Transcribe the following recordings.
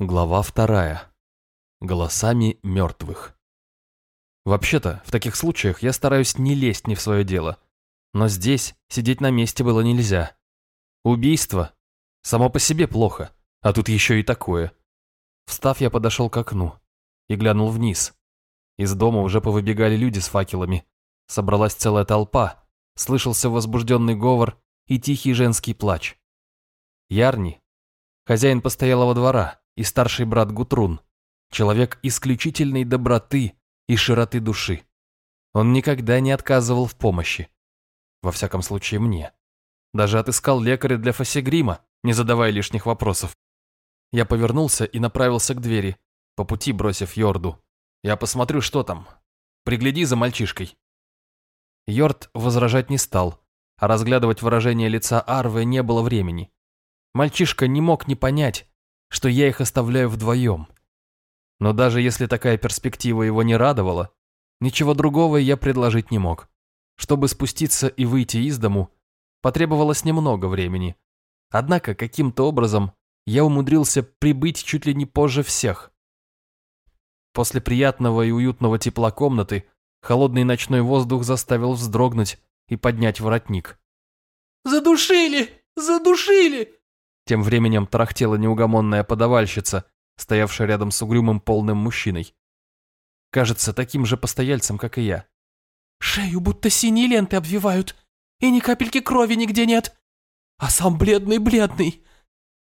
Глава вторая. Голосами мертвых. Вообще-то, в таких случаях я стараюсь не лезть не в свое дело. Но здесь сидеть на месте было нельзя. Убийство. Само по себе плохо, а тут еще и такое. Встав, я подошел к окну и глянул вниз. Из дома уже повыбегали люди с факелами. Собралась целая толпа, слышался возбужденный говор и тихий женский плач. Ярни, хозяин постоялого двора, и старший брат Гутрун, человек исключительной доброты и широты души. Он никогда не отказывал в помощи. Во всяком случае, мне. Даже отыскал лекаря для Фасигрима, не задавая лишних вопросов. Я повернулся и направился к двери, по пути бросив Йорду. Я посмотрю, что там. Пригляди за мальчишкой. Йорд возражать не стал, а разглядывать выражение лица Арвы не было времени. Мальчишка не мог не понять, что я их оставляю вдвоем. Но даже если такая перспектива его не радовала, ничего другого я предложить не мог. Чтобы спуститься и выйти из дому, потребовалось немного времени. Однако каким-то образом я умудрился прибыть чуть ли не позже всех. После приятного и уютного тепла комнаты холодный ночной воздух заставил вздрогнуть и поднять воротник. «Задушили! Задушили!» Тем временем тарахтела неугомонная подавальщица, стоявшая рядом с угрюмым полным мужчиной. Кажется, таким же постояльцем, как и я. «Шею будто синие ленты обвивают, и ни капельки крови нигде нет. А сам бледный-бледный.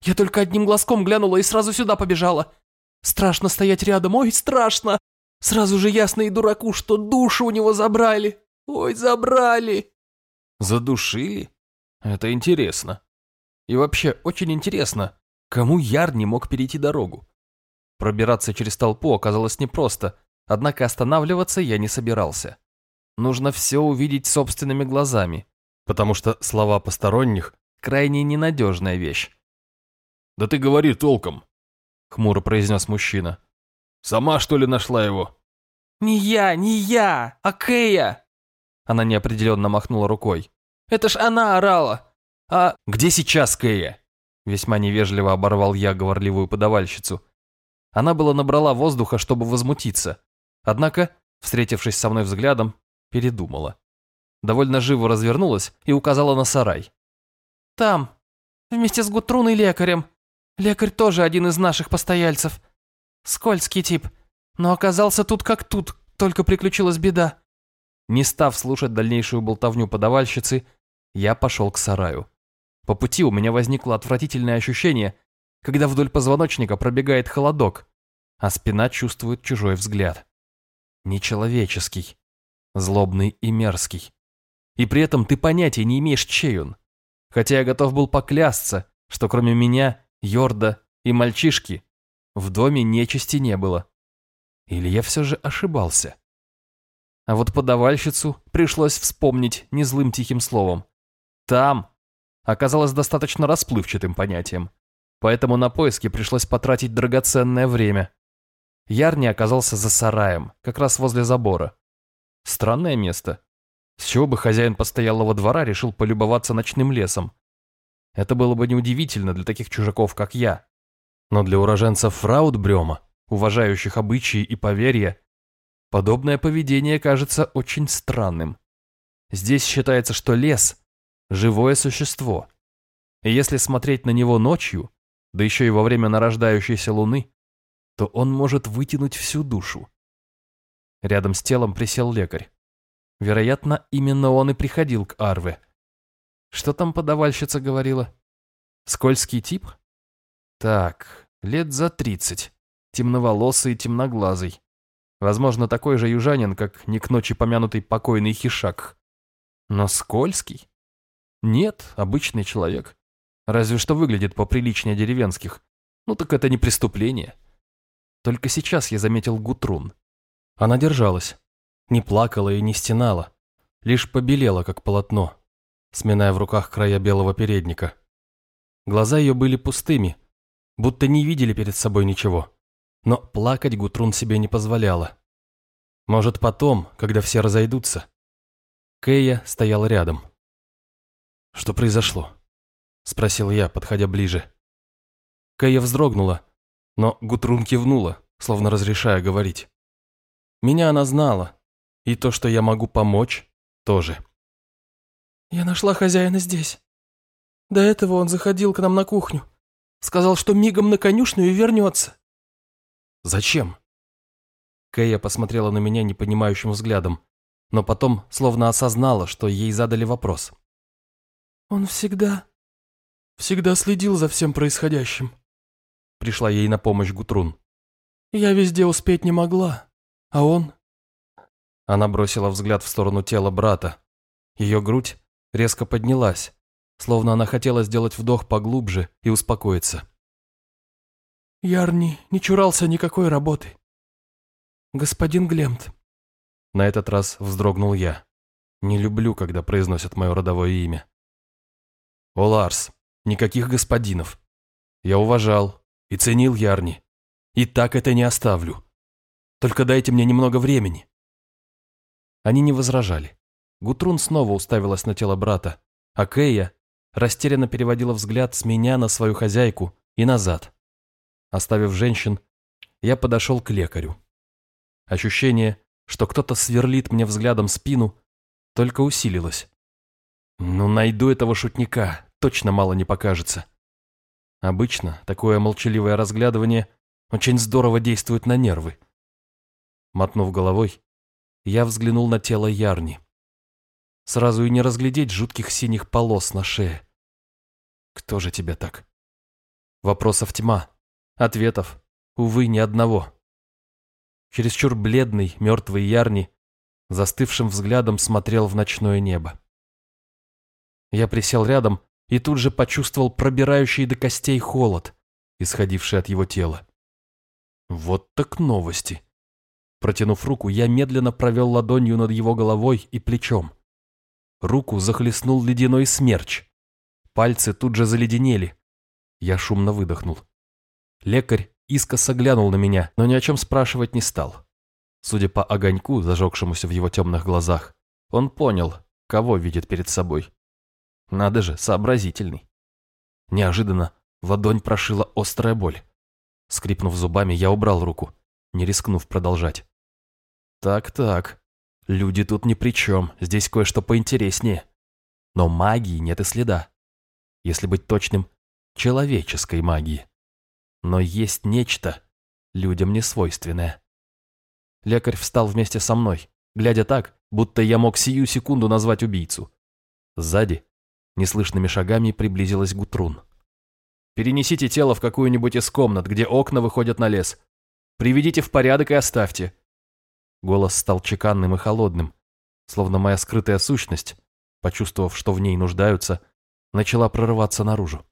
Я только одним глазком глянула и сразу сюда побежала. Страшно стоять рядом, ой, страшно. Сразу же ясно и дураку, что душу у него забрали. Ой, забрали!» «Задушили? Это интересно», и вообще, очень интересно, кому Яр не мог перейти дорогу? Пробираться через толпу оказалось непросто, однако останавливаться я не собирался. Нужно все увидеть собственными глазами, потому что слова посторонних – крайне ненадежная вещь. «Да ты говори толком», – хмуро произнес мужчина. «Сама, что ли, нашла его?» «Не я, не я, а Кэя!» Она неопределенно махнула рукой. «Это ж она орала! «А где сейчас Кэя?» Весьма невежливо оборвал я говорливую подавальщицу. Она была набрала воздуха, чтобы возмутиться. Однако, встретившись со мной взглядом, передумала. Довольно живо развернулась и указала на сарай. «Там, вместе с Гутрун и лекарем. Лекарь тоже один из наших постояльцев. Скользкий тип, но оказался тут как тут, только приключилась беда». Не став слушать дальнейшую болтовню подавальщицы, я пошел к сараю. По пути у меня возникло отвратительное ощущение, когда вдоль позвоночника пробегает холодок, а спина чувствует чужой взгляд. Нечеловеческий, злобный и мерзкий. И при этом ты понятия не имеешь, чей он. Хотя я готов был поклясться, что кроме меня, Йорда и мальчишки в доме нечисти не было. Или я все же ошибался? А вот подавальщицу пришлось вспомнить незлым тихим словом. Там оказалось достаточно расплывчатым понятием, поэтому на поиски пришлось потратить драгоценное время. Ярни оказался за сараем, как раз возле забора. Странное место. С чего бы хозяин постоялого двора решил полюбоваться ночным лесом? Это было бы неудивительно для таких чужаков, как я. Но для уроженцев Фраудбрема, уважающих обычаи и поверья, подобное поведение кажется очень странным. Здесь считается, что лес живое существо. И если смотреть на него ночью, да еще и во время нарождающейся луны, то он может вытянуть всю душу. Рядом с телом присел лекарь. Вероятно, именно он и приходил к Арве. Что там подавальщица говорила? Скользкий тип? Так, лет за тридцать. Темноволосый и темноглазый. Возможно, такой же южанин, как не к ночи помянутый покойный хишак. Но скользкий? Нет, обычный человек. Разве что выглядит поприличнее деревенских. Ну так это не преступление. Только сейчас я заметил Гутрун. Она держалась. Не плакала и не стенала. Лишь побелела, как полотно, сминая в руках края белого передника. Глаза ее были пустыми, будто не видели перед собой ничего. Но плакать Гутрун себе не позволяла. Может, потом, когда все разойдутся. Кэя стоял рядом. «Что произошло?» – спросил я, подходя ближе. Кая вздрогнула, Но Гутрун кивнула, словно разрешая говорить. Меня она знала, и то, что я могу помочь, тоже. «Я нашла хозяина здесь. До этого он заходил к нам на кухню. Сказал, что мигом на конюшню и вернется». «Зачем?» Кэя посмотрела на меня непонимающим взглядом, но потом словно осознала, что ей задали вопрос. «Он всегда, всегда следил за всем происходящим», пришла ей на помощь Гутрун. «Я везде успеть не могла, а он...» Она бросила взгляд в сторону тела брата. Ее грудь резко поднялась, словно она хотела сделать вдох поглубже и успокоиться. Ярни не чурался никакой работы. Господин Глемт. На этот раз вздрогнул я. Не люблю, когда произносят мое родовое имя. О, Ларс, никаких господинов. Я уважал и ценил Ярни. И так это не оставлю. Только дайте мне немного времени. Они не возражали. Гутрун снова уставилась на тело брата, а Кэя растерянно переводила взгляд с меня на свою хозяйку и назад. Оставив женщин, я подошел к лекарю. Ощущение, что кто-то сверлит мне взглядом спину, только усилилось. Ну, найду этого шутника, точно мало не покажется. Обычно такое молчаливое разглядывание очень здорово действует на нервы. Мотнув головой, я взглянул на тело Ярни. Сразу и не разглядеть жутких синих полос на шее. Кто же тебя так? Вопросов тьма. Ответов, увы, ни одного. Чересчур бледный, мертвый Ярни застывшим взглядом смотрел в ночное небо. Я присел рядом и тут же почувствовал пробирающий до костей холод, исходивший от его тела. Вот так новости. Протянув руку, я медленно провел ладонью над его головой и плечом. Руку захлестнул ледяной смерч. Пальцы тут же заледенели. Я шумно выдохнул. Лекарь искоса глянул на меня, но ни о чем спрашивать не стал. Судя по огоньку, зажегшемуся в его темных глазах, он понял, кого видит перед собой. Надо же, сообразительный. Неожиданно ладонь прошила острая боль. Скрипнув зубами, я убрал руку, не рискнув продолжать. Так-так, люди тут ни при чем, здесь кое-что поинтереснее. Но магии нет и следа. Если быть точным, человеческой магии. Но есть нечто, людям несвойственное. Лекарь встал вместе со мной, глядя так, будто я мог сию секунду назвать убийцу. Сзади, неслышными шагами, приблизилась Гутрун. «Перенесите тело в какую-нибудь из комнат, где окна выходят на лес. Приведите в порядок и оставьте». Голос стал чеканным и холодным, словно моя скрытая сущность, почувствовав, что в ней нуждаются, начала прорываться наружу.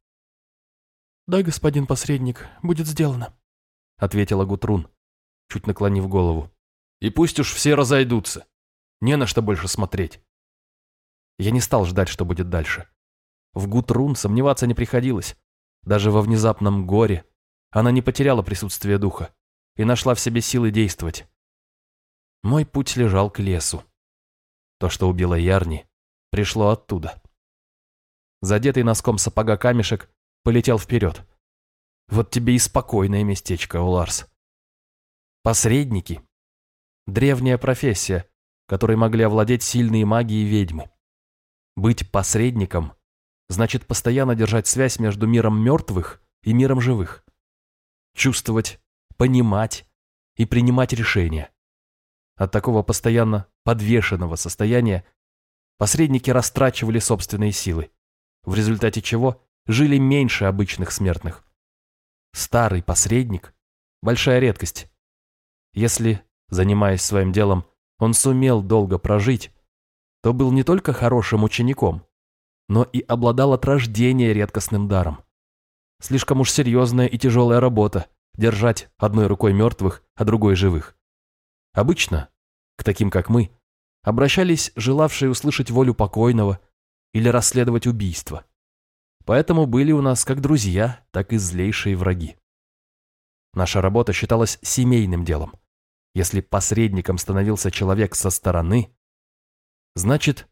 «Да, господин посредник, будет сделано», — ответила Гутрун, чуть наклонив голову. «И пусть уж все разойдутся. Не на что больше смотреть». Я не стал ждать, что будет дальше. В Гутрун сомневаться не приходилось. Даже во внезапном горе она не потеряла присутствие духа и нашла в себе силы действовать. Мой путь лежал к лесу. То, что убило Ярни, пришло оттуда. Задетый носком сапога камешек полетел вперед. Вот тебе и спокойное местечко, Уларс. Посредники. Древняя профессия, которой могли овладеть сильные маги и ведьмы. Быть посредником значит постоянно держать связь между миром мертвых и миром живых. Чувствовать, понимать и принимать решения. От такого постоянно подвешенного состояния посредники растрачивали собственные силы, в результате чего жили меньше обычных смертных. Старый посредник – большая редкость. Если, занимаясь своим делом, он сумел долго прожить, то был не только хорошим учеником, но и обладал от рождения редкостным даром. Слишком уж серьезная и тяжелая работа – держать одной рукой мертвых, а другой живых. Обычно, к таким как мы, обращались желавшие услышать волю покойного или расследовать убийство. Поэтому были у нас как друзья, так и злейшие враги. Наша работа считалась семейным делом. Если посредником становился человек со стороны, значит,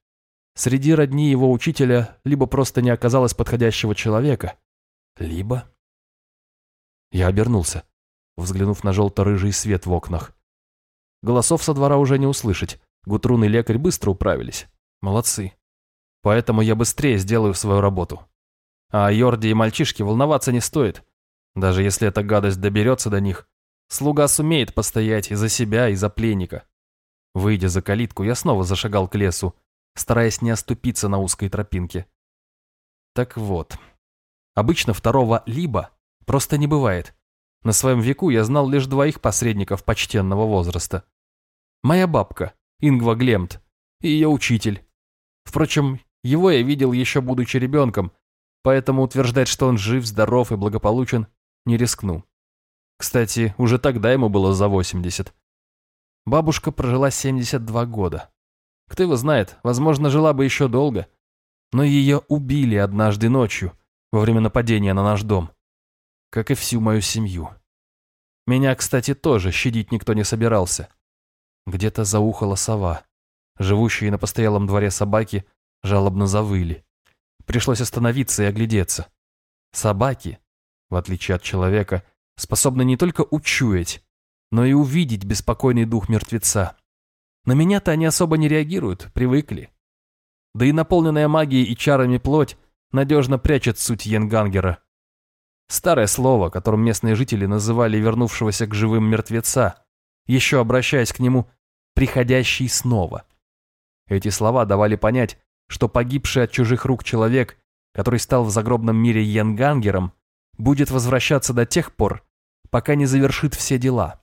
среди родни его учителя либо просто не оказалось подходящего человека, либо... Я обернулся, взглянув на желто-рыжий свет в окнах. Голосов со двора уже не услышать. Гутрун и лекарь быстро управились. Молодцы. Поэтому я быстрее сделаю свою работу. А о Йорде и мальчишке волноваться не стоит. Даже если эта гадость доберется до них, слуга сумеет постоять и за себя, и за пленника. Выйдя за калитку, я снова зашагал к лесу, стараясь не оступиться на узкой тропинке. Так вот, обычно второго «либо» просто не бывает. На своем веку я знал лишь двоих посредников почтенного возраста. Моя бабка, Ингва Глемт, и ее учитель. Впрочем, его я видел еще будучи ребенком, поэтому утверждать, что он жив, здоров и благополучен, не рискну. Кстати, уже тогда ему было за 80. Бабушка прожила 72 года. Кто его знает, возможно, жила бы еще долго. Но ее убили однажды ночью, во время нападения на наш дом. Как и всю мою семью. Меня, кстати, тоже щадить никто не собирался. Где-то заухала сова. Живущие на постоялом дворе собаки жалобно завыли. Пришлось остановиться и оглядеться. Собаки, в отличие от человека, способны не только учуять, но и увидеть беспокойный дух мертвеца. На меня-то они особо не реагируют, привыкли. Да и наполненная магией и чарами плоть надежно прячет суть Йенгангера. Старое слово, которым местные жители называли вернувшегося к живым мертвеца, еще обращаясь к нему «приходящий снова». Эти слова давали понять, что погибший от чужих рук человек, который стал в загробном мире Йенгангером, будет возвращаться до тех пор, пока не завершит все дела.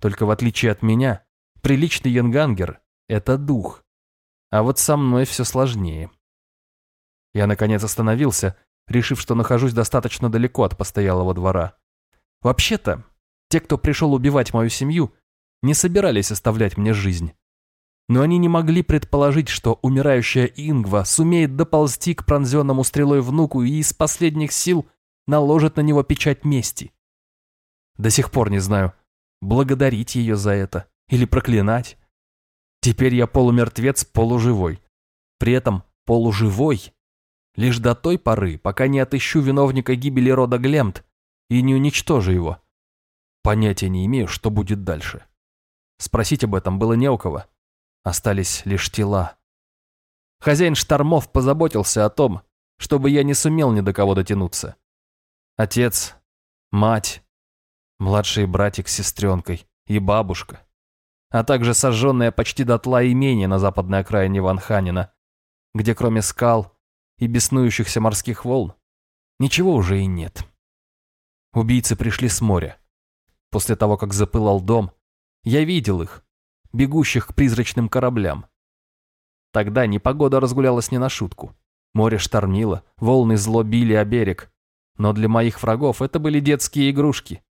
Только в отличие от меня, приличный Йенгангер – это дух, а вот со мной все сложнее. Я, наконец, остановился, решив, что нахожусь достаточно далеко от постоялого двора. Вообще-то, те, кто пришел убивать мою семью, не собирались оставлять мне жизнь но они не могли предположить, что умирающая Ингва сумеет доползти к пронзенному стрелой внуку и из последних сил наложит на него печать мести. До сих пор не знаю, благодарить ее за это или проклинать. Теперь я полумертвец полуживой. При этом полуживой лишь до той поры, пока не отыщу виновника гибели рода Глемт и не уничтожу его. Понятия не имею, что будет дальше. Спросить об этом было не у кого. Остались лишь тела. Хозяин штормов позаботился о том, чтобы я не сумел ни до кого дотянуться. Отец, мать, младший братик с сестренкой и бабушка, а также сожженное почти дотла имение на западной окраине Ванханина, где кроме скал и беснующихся морских волн ничего уже и нет. Убийцы пришли с моря. После того, как запылал дом, я видел их, бегущих к призрачным кораблям. Тогда непогода разгулялась не на шутку. Море штормило, волны зло били о берег. Но для моих врагов это были детские игрушки.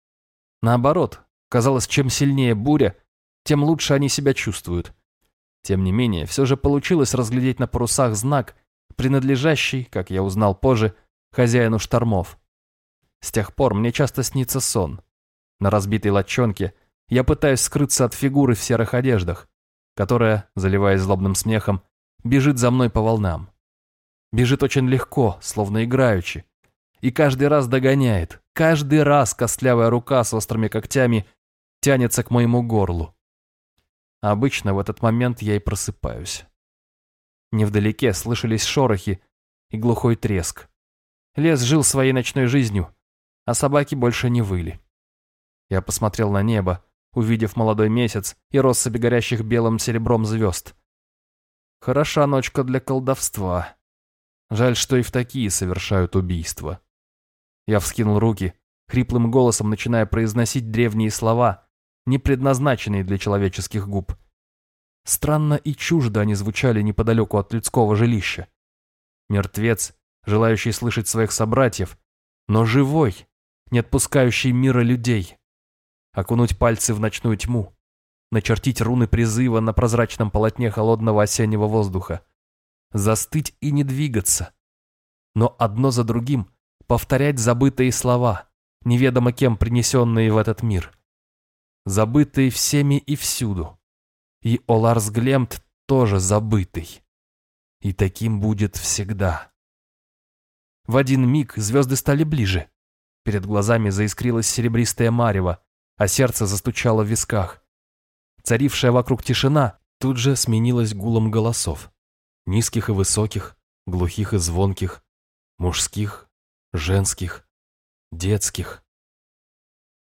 Наоборот, казалось, чем сильнее буря, тем лучше они себя чувствуют. Тем не менее, все же получилось разглядеть на парусах знак, принадлежащий, как я узнал позже, хозяину штормов. С тех пор мне часто снится сон. На разбитой лодчонке – я пытаюсь скрыться от фигуры в серых одеждах, которая, заливаясь злобным смехом, бежит за мной по волнам. Бежит очень легко, словно играючи. И каждый раз догоняет. Каждый раз костлявая рука с острыми когтями тянется к моему горлу. Обычно в этот момент я и просыпаюсь. Невдалеке слышались шорохи и глухой треск. Лес жил своей ночной жизнью, а собаки больше не выли. Я посмотрел на небо, увидев молодой месяц и россыпи горящих белым серебром звезд. Хороша ночка для колдовства. Жаль, что и в такие совершают убийства. Я вскинул руки, хриплым голосом начиная произносить древние слова, не предназначенные для человеческих губ. Странно и чуждо они звучали неподалеку от людского жилища. Мертвец, желающий слышать своих собратьев, но живой, не отпускающий мира людей окунуть пальцы в ночную тьму, начертить руны призыва на прозрачном полотне холодного осеннего воздуха, застыть и не двигаться, но одно за другим повторять забытые слова, неведомо кем принесенные в этот мир, забытые всеми и всюду. И Оларс Глемт тоже забытый. И таким будет всегда. В один миг звезды стали ближе. Перед глазами заискрилась серебристая марево, а сердце застучало в висках. Царившая вокруг тишина тут же сменилась гулом голосов. Низких и высоких, глухих и звонких, мужских, женских, детских.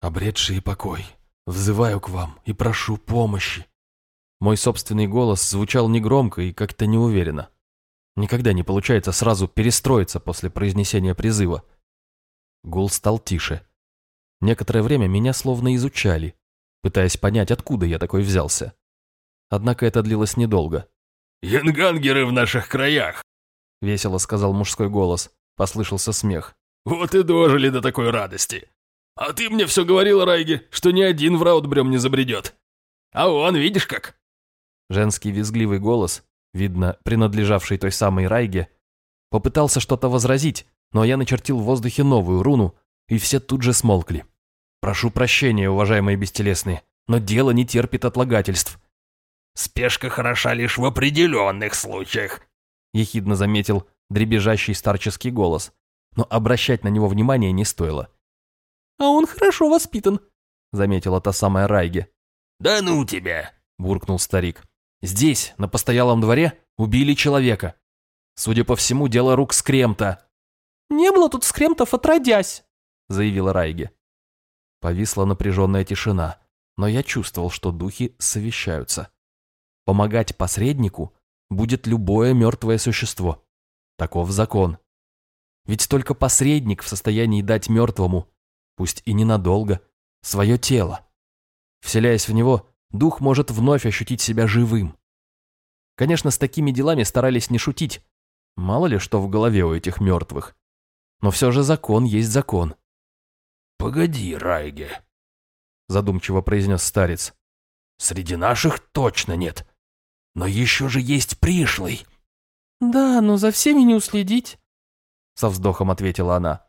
Обретший покой, взываю к вам и прошу помощи. Мой собственный голос звучал негромко и как-то неуверенно. Никогда не получается сразу перестроиться после произнесения призыва. Гул стал тише. Некоторое время меня словно изучали, пытаясь понять, откуда я такой взялся. Однако это длилось недолго. «Янгангеры в наших краях!» — весело сказал мужской голос. Послышался смех. «Вот и дожили до такой радости. А ты мне все говорил, Райги, что ни один в Раутбрем не забредет. А он, видишь как?» Женский визгливый голос, видно, принадлежавший той самой Райге, попытался что-то возразить, но я начертил в воздухе новую руну, и все тут же смолкли. «Прошу прощения, уважаемые бестелесные, но дело не терпит отлагательств». «Спешка хороша лишь в определенных случаях», — ехидно заметил дребезжащий старческий голос, но обращать на него внимание не стоило. «А он хорошо воспитан», — заметила та самая Райге. «Да ну тебя!» — буркнул старик. «Здесь, на постоялом дворе, убили человека. Судя по всему, дело рук скремта». «Не было тут скремтов отродясь», — заявила Райге. Повисла напряженная тишина, но я чувствовал, что духи совещаются. Помогать посреднику будет любое мертвое существо. Таков закон. Ведь только посредник в состоянии дать мертвому, пусть и ненадолго, свое тело. Вселяясь в него, дух может вновь ощутить себя живым. Конечно, с такими делами старались не шутить. Мало ли что в голове у этих мертвых. Но все же закон есть закон. «Погоди, Райге», — задумчиво произнес старец. «Среди наших точно нет. Но еще же есть пришлый». «Да, но за всеми не уследить», — со вздохом ответила она.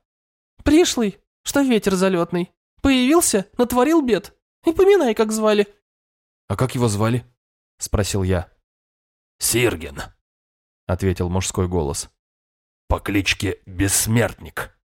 «Пришлый, что ветер залетный. Появился, натворил бед. И поминай, как звали». «А как его звали?» — спросил я. «Сирген», — ответил мужской голос. «По кличке Бессмертник».